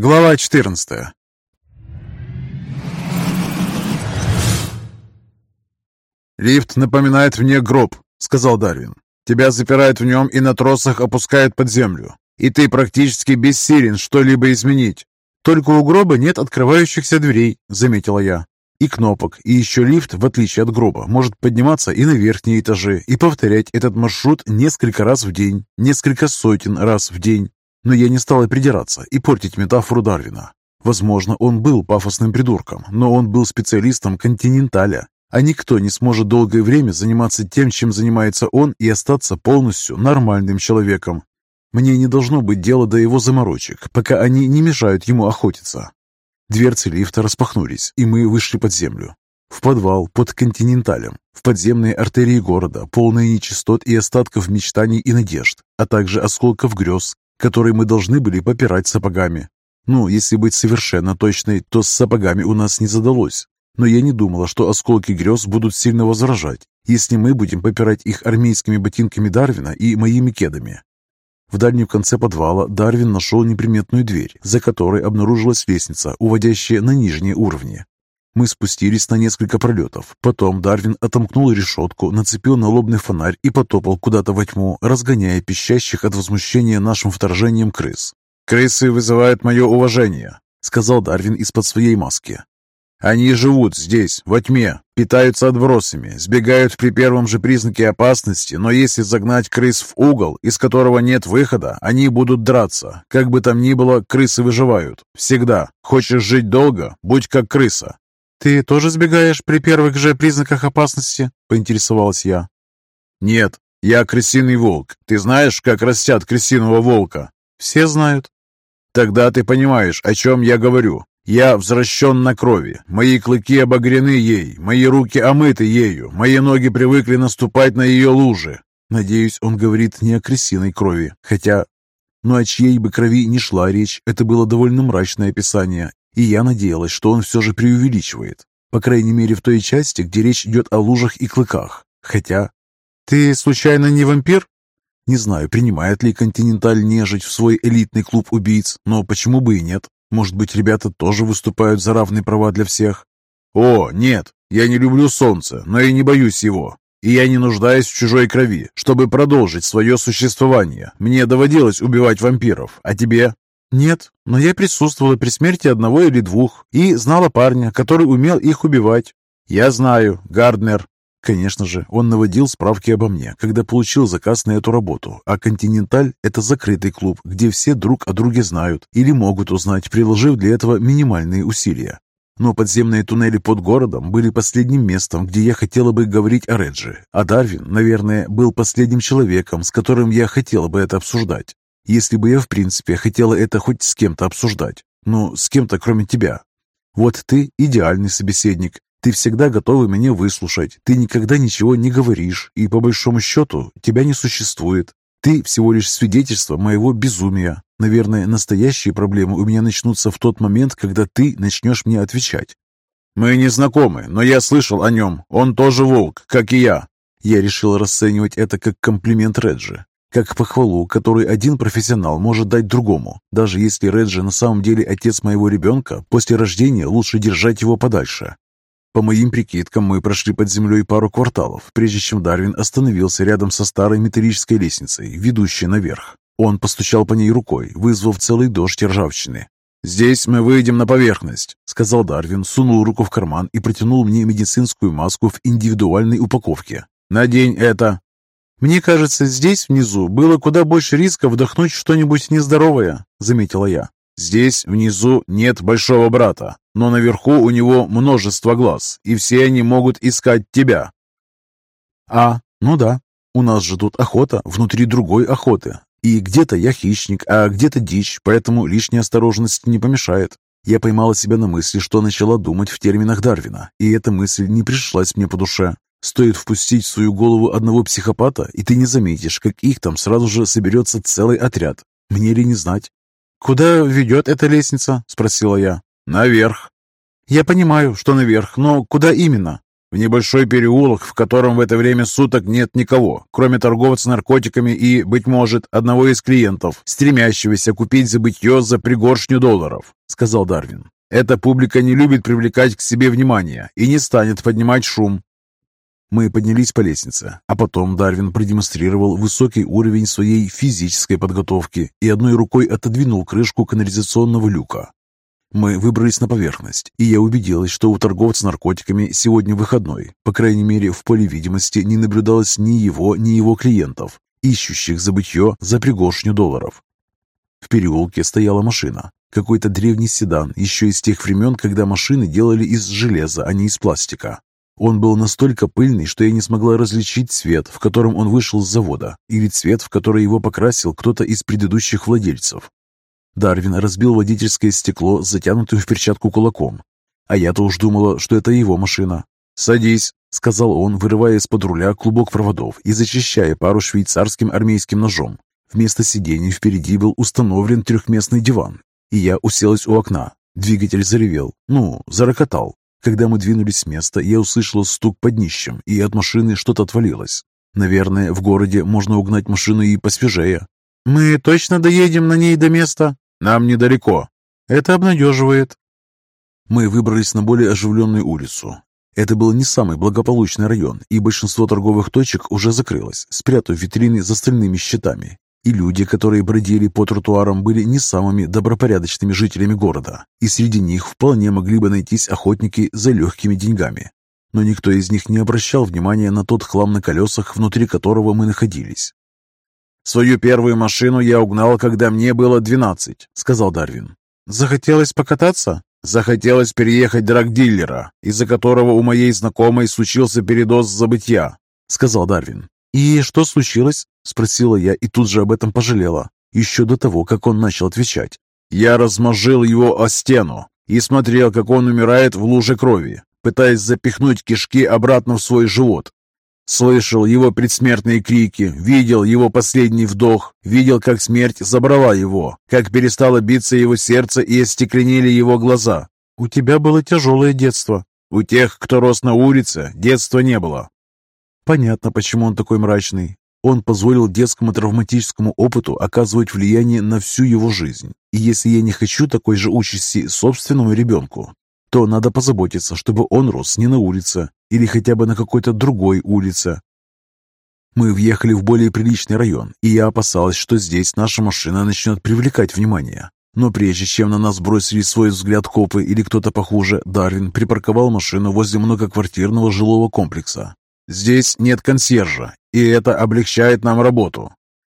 Глава 14 «Лифт напоминает мне гроб», — сказал Дарвин. «Тебя запирают в нем и на тросах опускают под землю. И ты практически бессилен что-либо изменить». «Только у гроба нет открывающихся дверей», — заметила я. «И кнопок, и еще лифт, в отличие от гроба, может подниматься и на верхние этажи, и повторять этот маршрут несколько раз в день, несколько сотен раз в день. Но я не стала придираться и портить метафору Дарвина. Возможно, он был пафосным придурком, но он был специалистом континенталя, а никто не сможет долгое время заниматься тем, чем занимается он, и остаться полностью нормальным человеком. Мне не должно быть дела до его заморочек, пока они не мешают ему охотиться. Дверцы лифта распахнулись, и мы вышли под землю. В подвал под континенталем, в подземные артерии города, полные нечистот и остатков мечтаний и надежд, а также осколков грез, который мы должны были попирать сапогами. Ну, если быть совершенно точной, то с сапогами у нас не задалось. Но я не думала, что осколки грез будут сильно возражать, если мы будем попирать их армейскими ботинками Дарвина и моими кедами. В дальнем конце подвала Дарвин нашел неприметную дверь, за которой обнаружилась лестница, уводящая на нижние уровни. Мы спустились на несколько пролетов. Потом Дарвин отомкнул решетку, нацепил налобный фонарь и потопал куда-то во тьму, разгоняя пищащих от возмущения нашим вторжением крыс. «Крысы вызывают мое уважение», — сказал Дарвин из-под своей маски. «Они живут здесь, во тьме, питаются отбросами, сбегают при первом же признаке опасности, но если загнать крыс в угол, из которого нет выхода, они будут драться. Как бы там ни было, крысы выживают. Всегда. Хочешь жить долго? Будь как крыса. «Ты тоже сбегаешь при первых же признаках опасности?» – поинтересовалась я. «Нет, я крысиный волк. Ты знаешь, как растят крысиного волка?» «Все знают». «Тогда ты понимаешь, о чем я говорю. Я возвращен на крови. Мои клыки обогрены ей, мои руки омыты ею, мои ноги привыкли наступать на ее лужи». Надеюсь, он говорит не о крысиной крови, хотя... Но о чьей бы крови не шла речь, это было довольно мрачное описание, и я надеялась, что он все же преувеличивает. По крайней мере, в той части, где речь идет о лужах и клыках. Хотя... «Ты, случайно, не вампир?» Не знаю, принимает ли «Континенталь» нежить в свой элитный клуб убийц, но почему бы и нет? Может быть, ребята тоже выступают за равные права для всех? «О, нет, я не люблю солнце, но и не боюсь его. И я не нуждаюсь в чужой крови, чтобы продолжить свое существование. Мне доводилось убивать вампиров, а тебе?» «Нет, но я присутствовала при смерти одного или двух и знала парня, который умел их убивать». «Я знаю, Гарднер». Конечно же, он наводил справки обо мне, когда получил заказ на эту работу, а «Континенталь» — это закрытый клуб, где все друг о друге знают или могут узнать, приложив для этого минимальные усилия. Но подземные туннели под городом были последним местом, где я хотела бы говорить о Реджи, а Дарвин, наверное, был последним человеком, с которым я хотела бы это обсуждать. Если бы я в принципе хотела это хоть с кем-то обсуждать. Ну, с кем-то кроме тебя. Вот ты идеальный собеседник. Ты всегда готова меня выслушать. Ты никогда ничего не говоришь, и по большому счету тебя не существует. Ты всего лишь свидетельство моего безумия. Наверное, настоящие проблемы у меня начнутся в тот момент, когда ты начнешь мне отвечать. Мы не знакомы, но я слышал о нем. Он тоже волк, как и я. Я решил расценивать это как комплимент Реджи как похвалу, которую один профессионал может дать другому. Даже если Реджи на самом деле отец моего ребенка, после рождения лучше держать его подальше. По моим прикидкам, мы прошли под землей пару кварталов, прежде чем Дарвин остановился рядом со старой металлической лестницей, ведущей наверх. Он постучал по ней рукой, вызвав целый дождь ржавчины. «Здесь мы выйдем на поверхность», — сказал Дарвин, сунул руку в карман и протянул мне медицинскую маску в индивидуальной упаковке. «Надень это». «Мне кажется, здесь, внизу, было куда больше риска вдохнуть что-нибудь нездоровое», — заметила я. «Здесь, внизу, нет большого брата, но наверху у него множество глаз, и все они могут искать тебя». «А, ну да, у нас же тут охота внутри другой охоты, и где-то я хищник, а где-то дичь, поэтому лишняя осторожность не помешает». Я поймала себя на мысли, что начала думать в терминах Дарвина, и эта мысль не пришлась мне по душе. Стоит впустить в свою голову одного психопата, и ты не заметишь, как их там сразу же соберется целый отряд. Мне ли не знать? «Куда ведет эта лестница?» – спросила я. «Наверх». «Я понимаю, что наверх, но куда именно?» В небольшой переулок, в котором в это время суток нет никого, кроме торговца наркотиками и, быть может, одного из клиентов, стремящегося купить забытье за пригоршню долларов», — сказал Дарвин. «Эта публика не любит привлекать к себе внимание и не станет поднимать шум. Мы поднялись по лестнице, а потом Дарвин продемонстрировал высокий уровень своей физической подготовки и одной рукой отодвинул крышку канализационного люка. Мы выбрались на поверхность, и я убедилась, что у торговца наркотиками сегодня выходной. По крайней мере, в поле видимости не наблюдалось ни его, ни его клиентов, ищущих забытье за пригоршню долларов. В переулке стояла машина. Какой-то древний седан, еще из тех времен, когда машины делали из железа, а не из пластика. Он был настолько пыльный, что я не смогла различить цвет, в котором он вышел с завода, или цвет, в который его покрасил кто-то из предыдущих владельцев. Дарвин разбил водительское стекло, затянутое в перчатку кулаком. А я-то уж думала, что это его машина. «Садись», — сказал он, вырывая из-под руля клубок проводов и зачищая пару швейцарским армейским ножом. Вместо сидений впереди был установлен трехместный диван, и я уселась у окна. Двигатель заревел, ну, зарокотал. Когда мы двинулись с места, я услышала стук под днищем, и от машины что-то отвалилось. Наверное, в городе можно угнать машину и посвежее. «Мы точно доедем на ней до места?» «Нам недалеко». «Это обнадеживает». Мы выбрались на более оживленную улицу. Это был не самый благополучный район, и большинство торговых точек уже закрылось, спрятав витрины за стальными щитами. И люди, которые бродили по тротуарам, были не самыми добропорядочными жителями города, и среди них вполне могли бы найтись охотники за легкими деньгами. Но никто из них не обращал внимания на тот хлам на колесах, внутри которого мы находились. «Свою первую машину я угнал, когда мне было двенадцать», — сказал Дарвин. «Захотелось покататься?» «Захотелось переехать драгдиллера, из-за которого у моей знакомой случился передоз забытья», — сказал Дарвин. «И что случилось?» – спросила я и тут же об этом пожалела, еще до того, как он начал отвечать. «Я размозжил его о стену и смотрел, как он умирает в луже крови, пытаясь запихнуть кишки обратно в свой живот. Слышал его предсмертные крики, видел его последний вдох, видел, как смерть забрала его, как перестало биться его сердце и остекленели его глаза. «У тебя было тяжелое детство». «У тех, кто рос на улице, детства не было. Понятно, почему он такой мрачный. Он позволил детскому травматическому опыту оказывать влияние на всю его жизнь. И если я не хочу такой же участи собственному ребенку, то надо позаботиться, чтобы он рос не на улице или хотя бы на какой-то другой улице. Мы въехали в более приличный район, и я опасалась, что здесь наша машина начнет привлекать внимание. Но прежде чем на нас бросили свой взгляд копы или кто-то похуже, Дарвин припарковал машину возле многоквартирного жилого комплекса, Здесь нет консьержа, и это облегчает нам работу.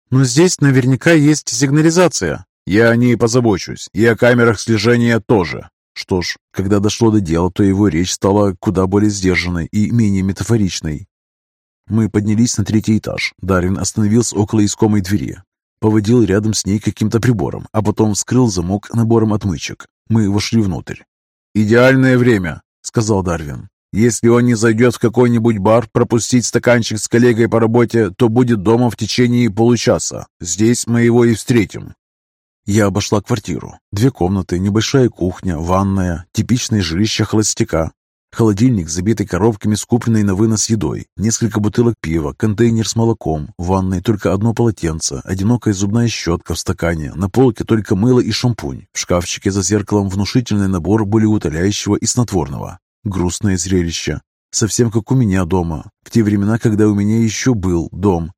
Но здесь наверняка есть сигнализация. Я о ней позабочусь, и о камерах слежения тоже. Что ж, когда дошло до дела, то его речь стала куда более сдержанной и менее метафоричной. Мы поднялись на третий этаж. Дарвин остановился около искомой двери. Поводил рядом с ней каким-то прибором, а потом вскрыл замок набором отмычек. Мы вошли внутрь. «Идеальное время», — сказал Дарвин. Если он не зайдет в какой-нибудь бар пропустить стаканчик с коллегой по работе, то будет дома в течение получаса. Здесь мы его и встретим. Я обошла квартиру. Две комнаты, небольшая кухня, ванная, типичное жилище холостяка. Холодильник, забитый коробками с купленной на вынос едой, несколько бутылок пива, контейнер с молоком, в ванной только одно полотенце, одинокая зубная щетка в стакане, на полке только мыло и шампунь, в шкафчике за зеркалом внушительный набор болеутоляющего и снотворного. Грустное зрелище. Совсем как у меня дома, в те времена, когда у меня еще был дом.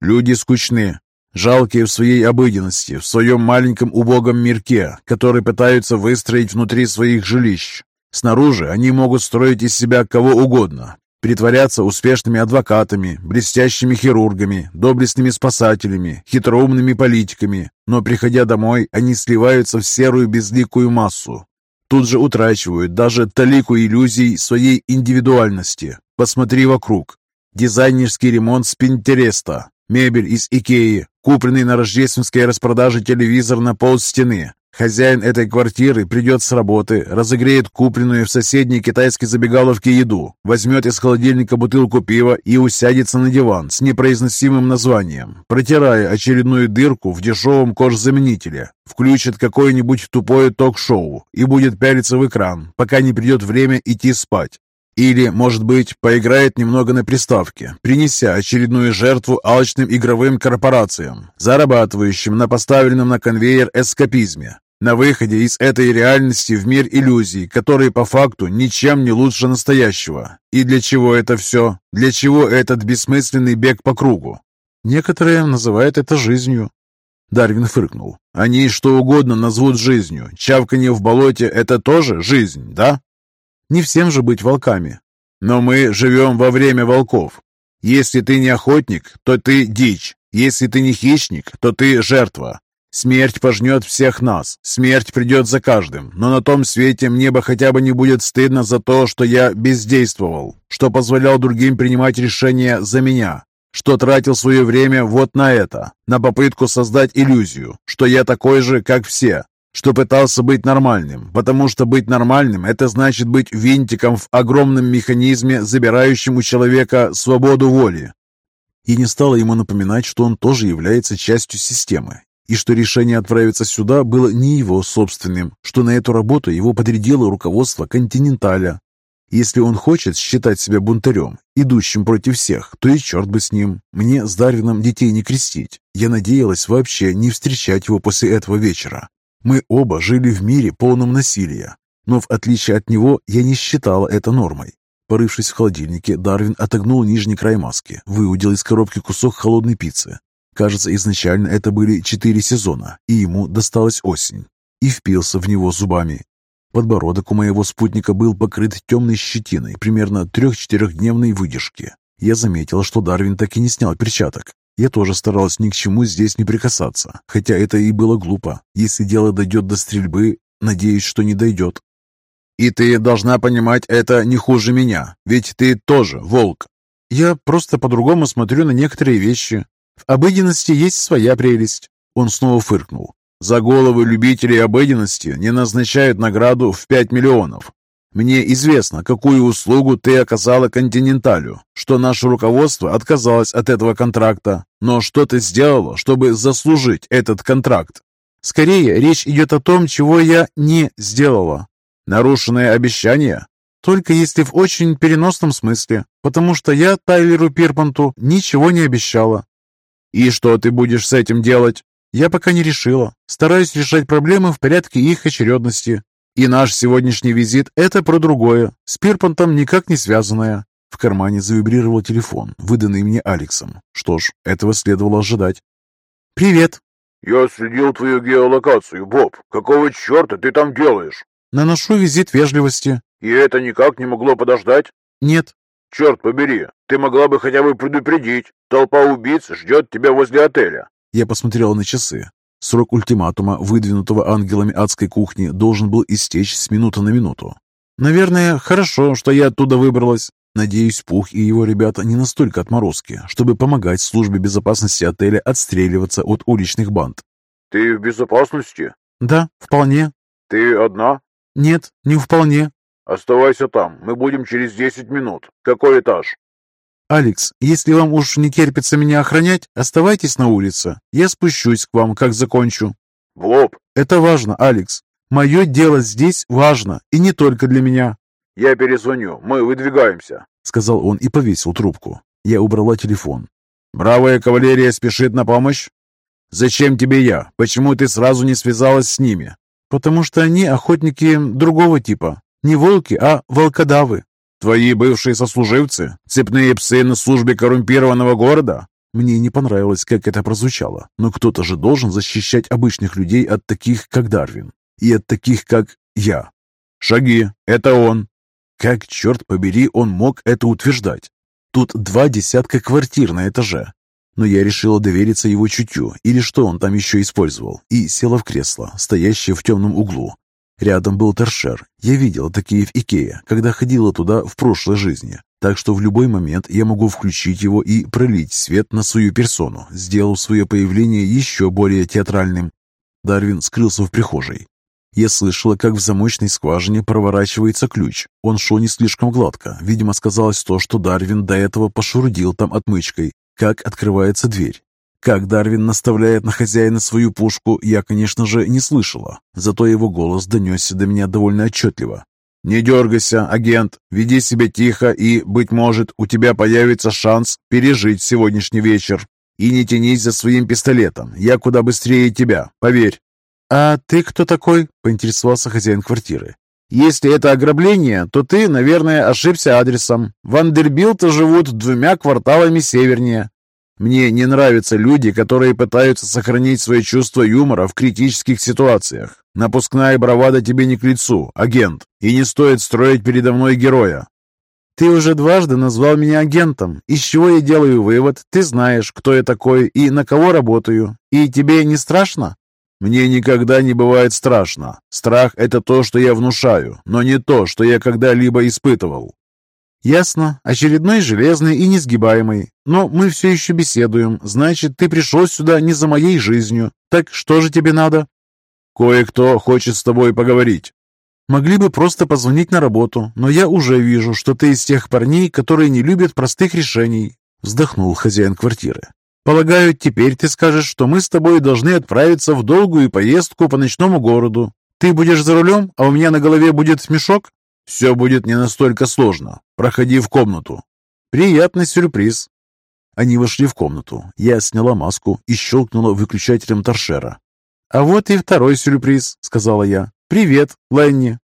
Люди скучны, жалкие в своей обыденности, в своем маленьком убогом мирке, который пытаются выстроить внутри своих жилищ. Снаружи они могут строить из себя кого угодно, притворяться успешными адвокатами, блестящими хирургами, доблестными спасателями, хитроумными политиками, но приходя домой, они сливаются в серую безликую массу, тут же утрачивают даже талику иллюзий своей индивидуальности. Посмотри вокруг. Дизайнерский ремонт с Пинтереста, мебель из Икеи, купленный на рождественской распродаже телевизор на пол стены, Хозяин этой квартиры придет с работы, разогреет купленную в соседней китайской забегаловке еду, возьмет из холодильника бутылку пива и усядется на диван с непроизносимым названием, протирая очередную дырку в дешевом кожзаменителе, включит какое-нибудь тупое ток-шоу и будет пялиться в экран, пока не придет время идти спать. Или, может быть, поиграет немного на приставке, принеся очередную жертву алчным игровым корпорациям, зарабатывающим на поставленном на конвейер эскапизме. На выходе из этой реальности в мир иллюзий, который по факту ничем не лучше настоящего. И для чего это все? Для чего этот бессмысленный бег по кругу? Некоторые называют это жизнью. Дарвин фыркнул. Они что угодно назовут жизнью. Чавканье в болоте – это тоже жизнь, да? Не всем же быть волками. Но мы живем во время волков. Если ты не охотник, то ты дичь. Если ты не хищник, то ты жертва. Смерть пожнет всех нас, смерть придет за каждым, но на том свете мне бы хотя бы не будет стыдно за то, что я бездействовал, что позволял другим принимать решения за меня, что тратил свое время вот на это, на попытку создать иллюзию, что я такой же, как все, что пытался быть нормальным, потому что быть нормальным – это значит быть винтиком в огромном механизме, забирающем у человека свободу воли. И не стало ему напоминать, что он тоже является частью системы, и что решение отправиться сюда было не его собственным, что на эту работу его подрядило руководство «Континенталя». Если он хочет считать себя бунтарем, идущим против всех, то и черт бы с ним. Мне с Дарвином детей не крестить. Я надеялась вообще не встречать его после этого вечера. Мы оба жили в мире полном насилия, но в отличие от него я не считала это нормой. Порывшись в холодильнике, Дарвин отогнул нижний край маски, выудил из коробки кусок холодной пиццы, Кажется, изначально это были четыре сезона, и ему досталась осень. И впился в него зубами. Подбородок у моего спутника был покрыт темной щетиной, примерно трех-четырехдневной выдержки. Я заметил, что Дарвин так и не снял перчаток. Я тоже старалась ни к чему здесь не прикасаться, хотя это и было глупо. Если дело дойдет до стрельбы, надеюсь, что не дойдет. И ты должна понимать это не хуже меня, ведь ты тоже волк. Я просто по-другому смотрю на некоторые вещи. В обыденности есть своя прелесть. Он снова фыркнул. За головы любителей обыденности не назначают награду в 5 миллионов. Мне известно, какую услугу ты оказала Континенталю, что наше руководство отказалось от этого контракта. Но что ты сделала, чтобы заслужить этот контракт? Скорее, речь идет о том, чего я не сделала. Нарушенное обещание? Только если в очень переносном смысле, потому что я Тайлеру Пирпанту ничего не обещала. «И что ты будешь с этим делать?» «Я пока не решила. Стараюсь решать проблемы в порядке их очередности. И наш сегодняшний визит – это про другое, с Пирпантом никак не связанное». В кармане завибрировал телефон, выданный мне Алексом. Что ж, этого следовало ожидать. «Привет!» «Я следил твою геолокацию, Боб. Какого черта ты там делаешь?» «Наношу визит вежливости». «И это никак не могло подождать?» «Нет». «Черт побери, ты могла бы хотя бы предупредить. Толпа убийц ждет тебя возле отеля». Я посмотрел на часы. Срок ультиматума, выдвинутого ангелами адской кухни, должен был истечь с минуты на минуту. Наверное, хорошо, что я оттуда выбралась. Надеюсь, Пух и его ребята не настолько отморозки, чтобы помогать службе безопасности отеля отстреливаться от уличных банд. «Ты в безопасности?» «Да, вполне». «Ты одна?» «Нет, не вполне». «Оставайся там, мы будем через десять минут. Какой этаж?» «Алекс, если вам уж не терпится меня охранять, оставайтесь на улице. Я спущусь к вам, как закончу». «В лоб». «Это важно, Алекс. Мое дело здесь важно, и не только для меня». «Я перезвоню. Мы выдвигаемся», — сказал он и повесил трубку. Я убрала телефон. «Бравая кавалерия спешит на помощь?» «Зачем тебе я? Почему ты сразу не связалась с ними?» «Потому что они охотники другого типа. Не волки, а волкодавы. Твои бывшие сослуживцы? Цепные псы на службе коррумпированного города?» Мне не понравилось, как это прозвучало, но кто-то же должен защищать обычных людей от таких, как Дарвин, и от таких, как я. «Шаги, это он!» Как, черт побери, он мог это утверждать? Тут два десятка квартир на этаже. Но я решила довериться его чутью, или что он там еще использовал, и села в кресло, стоящее в темном углу, Рядом был торшер. Я видела такие в Икее, когда ходила туда в прошлой жизни. Так что в любой момент я могу включить его и пролить свет на свою персону, сделав свое появление еще более театральным. Дарвин скрылся в прихожей. Я слышала, как в замочной скважине проворачивается ключ. Он шел не слишком гладко. Видимо, сказалось то, что Дарвин до этого пошурудил там отмычкой. Как открывается дверь. Как Дарвин наставляет на хозяина свою пушку, я, конечно же, не слышала, зато его голос донесся до меня довольно отчетливо. «Не дергайся, агент, веди себя тихо, и, быть может, у тебя появится шанс пережить сегодняшний вечер. И не тянись за своим пистолетом, я куда быстрее тебя, поверь». «А ты кто такой?» – поинтересовался хозяин квартиры. «Если это ограбление, то ты, наверное, ошибся адресом. Вандербилты живут двумя кварталами севернее. Мне не нравятся люди, которые пытаются сохранить свое чувство юмора в критических ситуациях. Напускная бравада тебе не к лицу, агент, и не стоит строить передо мной героя. Ты уже дважды назвал меня агентом, из чего я делаю вывод, ты знаешь, кто я такой и на кого работаю, и тебе не страшно? Мне никогда не бывает страшно. Страх – это то, что я внушаю, но не то, что я когда-либо испытывал. «Ясно. Очередной железный и несгибаемый. Но мы все еще беседуем. Значит, ты пришел сюда не за моей жизнью. Так что же тебе надо?» «Кое-кто хочет с тобой поговорить». «Могли бы просто позвонить на работу, но я уже вижу, что ты из тех парней, которые не любят простых решений», вздохнул хозяин квартиры. «Полагаю, теперь ты скажешь, что мы с тобой должны отправиться в долгую поездку по ночному городу. Ты будешь за рулем, а у меня на голове будет мешок?» Все будет не настолько сложно. Проходи в комнату. Приятный сюрприз. Они вошли в комнату. Я сняла маску и щелкнула выключателем торшера. «А вот и второй сюрприз», — сказала я. «Привет, Ленни.